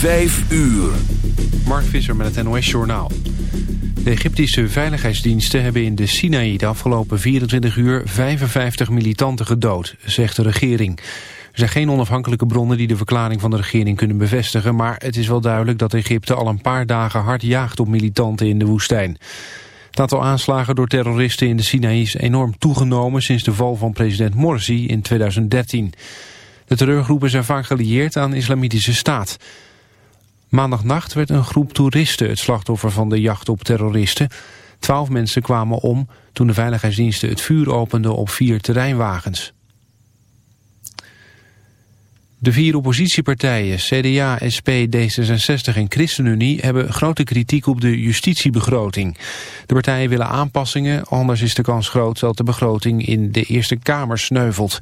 Vijf uur. Mark Visser met het NOS Journaal. De Egyptische veiligheidsdiensten hebben in de Sinaï de afgelopen 24 uur 55 militanten gedood, zegt de regering. Er zijn geen onafhankelijke bronnen die de verklaring van de regering kunnen bevestigen, maar het is wel duidelijk dat Egypte al een paar dagen hard jaagt op militanten in de woestijn. Het aantal aanslagen door terroristen in de Sinaï is enorm toegenomen sinds de val van president Morsi in 2013. De terreurgroepen zijn vaak gelieerd aan de islamitische staat. Maandagnacht werd een groep toeristen het slachtoffer van de jacht op terroristen. Twaalf mensen kwamen om toen de veiligheidsdiensten het vuur openden op vier terreinwagens. De vier oppositiepartijen, CDA, SP, D66 en ChristenUnie... hebben grote kritiek op de justitiebegroting. De partijen willen aanpassingen, anders is de kans groot... dat de begroting in de Eerste Kamer sneuvelt.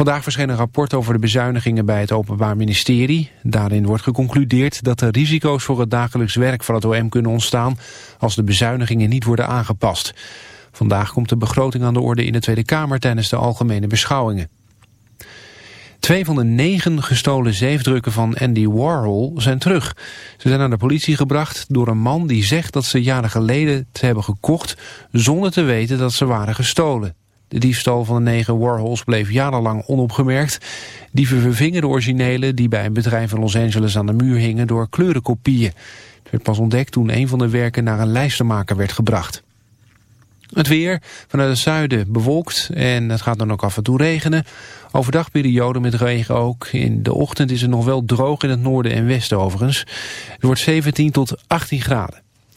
Vandaag verscheen een rapport over de bezuinigingen bij het Openbaar Ministerie. Daarin wordt geconcludeerd dat er risico's voor het dagelijks werk van het OM kunnen ontstaan als de bezuinigingen niet worden aangepast. Vandaag komt de begroting aan de orde in de Tweede Kamer tijdens de algemene beschouwingen. Twee van de negen gestolen zeefdrukken van Andy Warhol zijn terug. Ze zijn aan de politie gebracht door een man die zegt dat ze jaren geleden te hebben gekocht... zonder te weten dat ze waren gestolen. De diefstal van de negen Warhols bleef jarenlang onopgemerkt. Dieven vervingen de originele die bij een bedrijf in Los Angeles aan de muur hingen door kleurenkopieën. Het werd pas ontdekt toen een van de werken naar een lijstenmaker werd gebracht. Het weer, vanuit het zuiden bewolkt en het gaat dan ook af en toe regenen. Overdag periode met regen ook. In de ochtend is het nog wel droog in het noorden en westen overigens. Het wordt 17 tot 18 graden.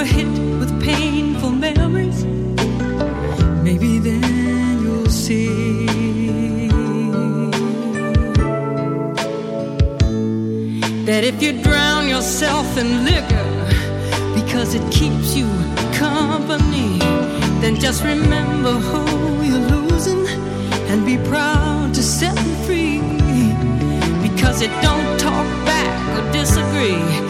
you're hit with painful memories, maybe then you'll see. That if you drown yourself in liquor because it keeps you company, then just remember who you're losing and be proud to set them free. Because it don't talk back or disagree.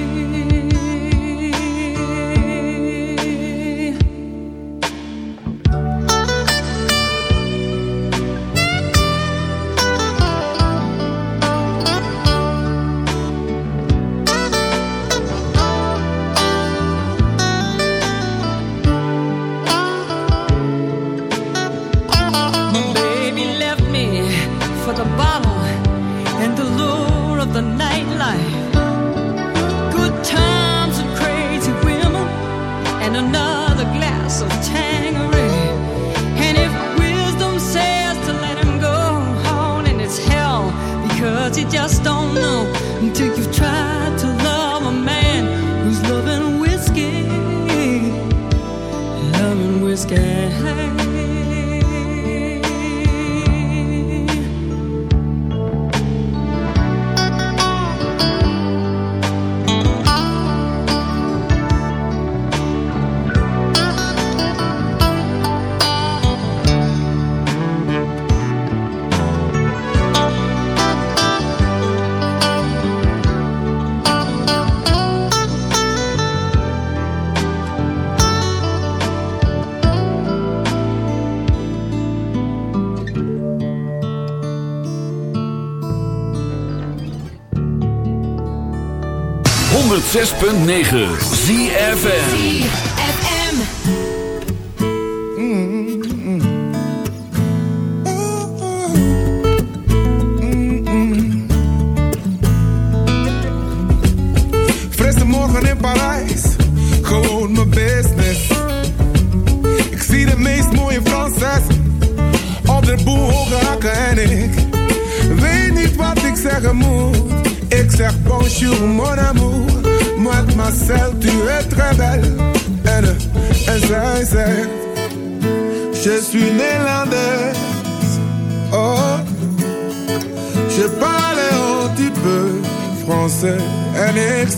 6.9, zie FM. Frisse morgen in Parijs, gewoon mijn business. Ik zie de meest mooie Fransen op de boel en ik weet niet wat ik zeggen moet. serpent sur mon amour. Moi, ma sœur, tu es très belle. N, S, S, Je suis néerlandaise. Oh, je parle un petit peu français. N, X,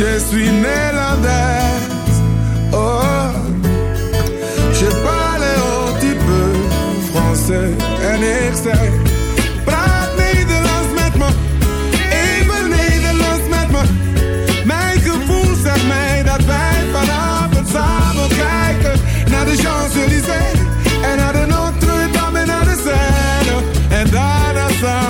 Je suis néerlandaise. Oh, je parle un petit peu français. En ik zei, Praat Nederlands met me. Even Nederlands met me. Mijn gevoel zegt mij dat wij vanavond samen kijken naar de Champs-Élysées. En naar de Notre-Dame en naar de Seine. En daarna samen.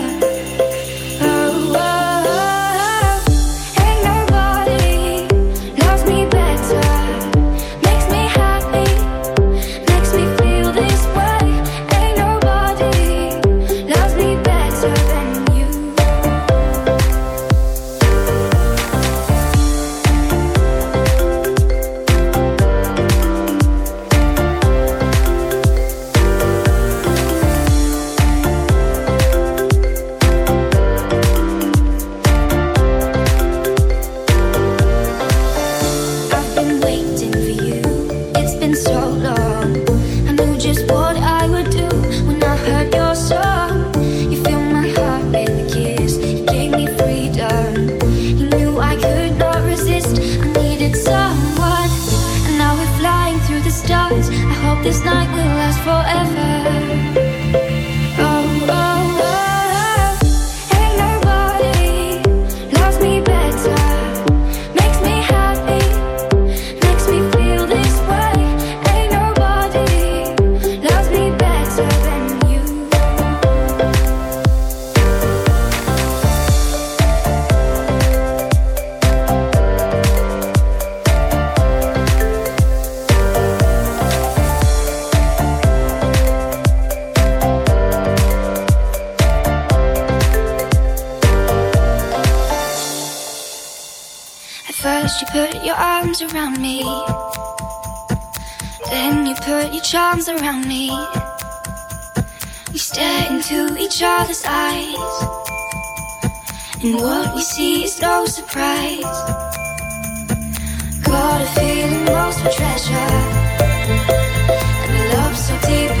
arms around me. We stare into each other's eyes. And what we see is no surprise. Got a feeling most of treasure. And a love so deep.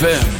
ZFM.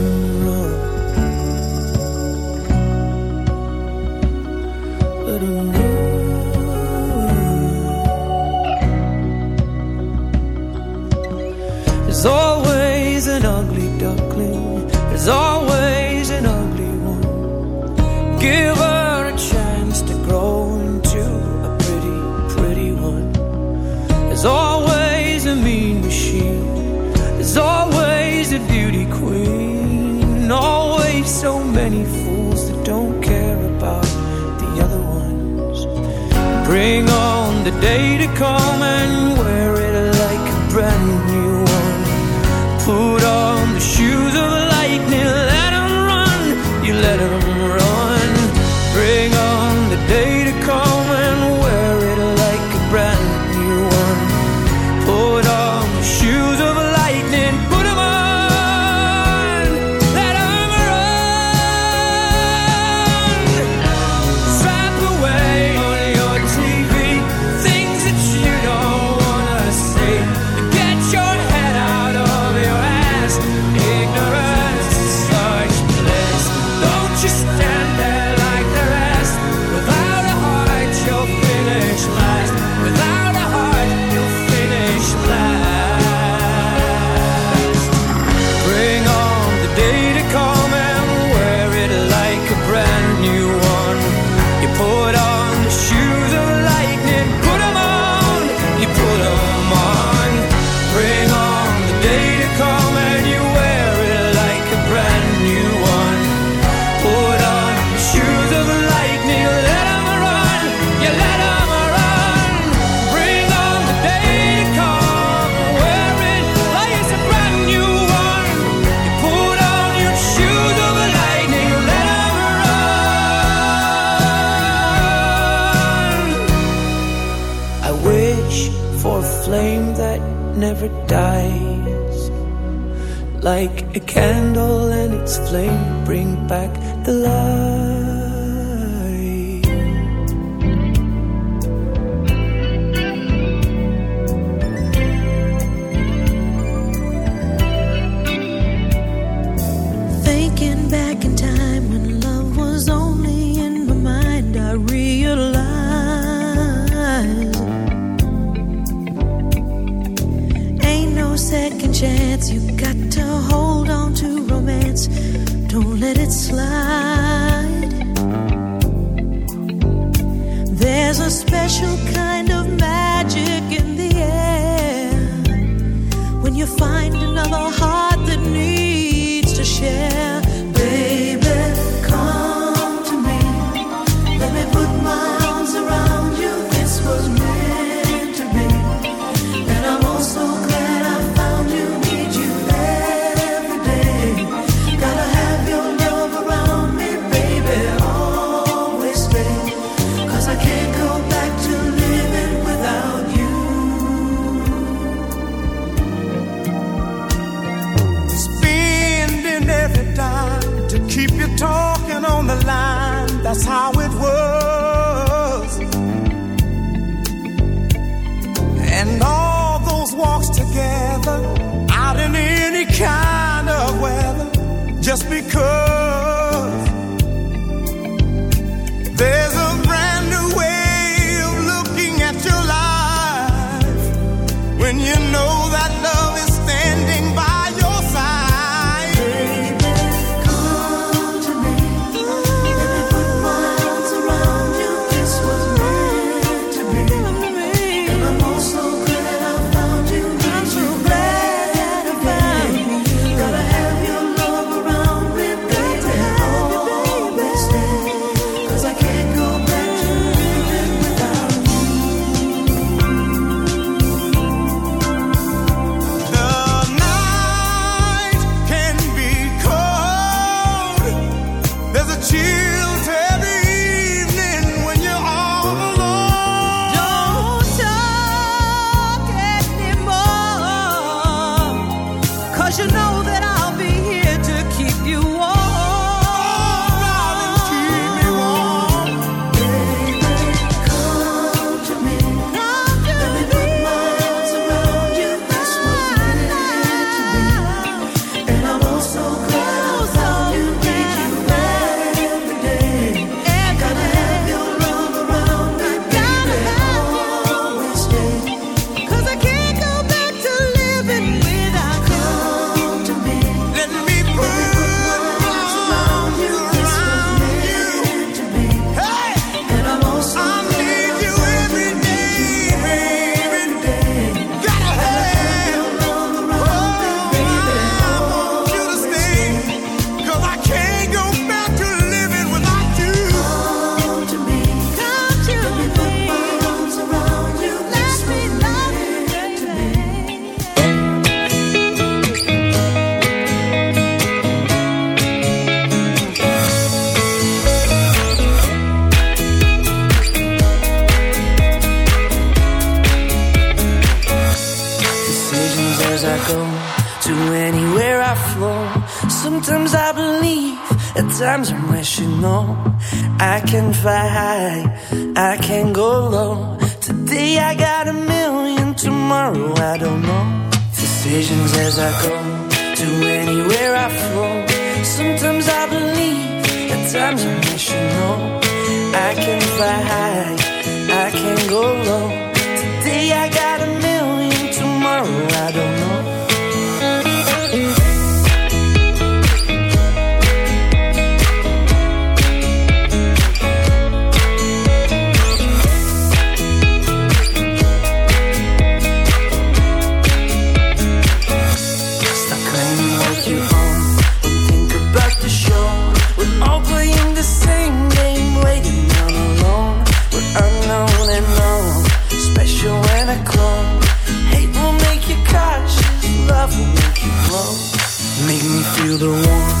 the day to come and wear it. Feel the warmth,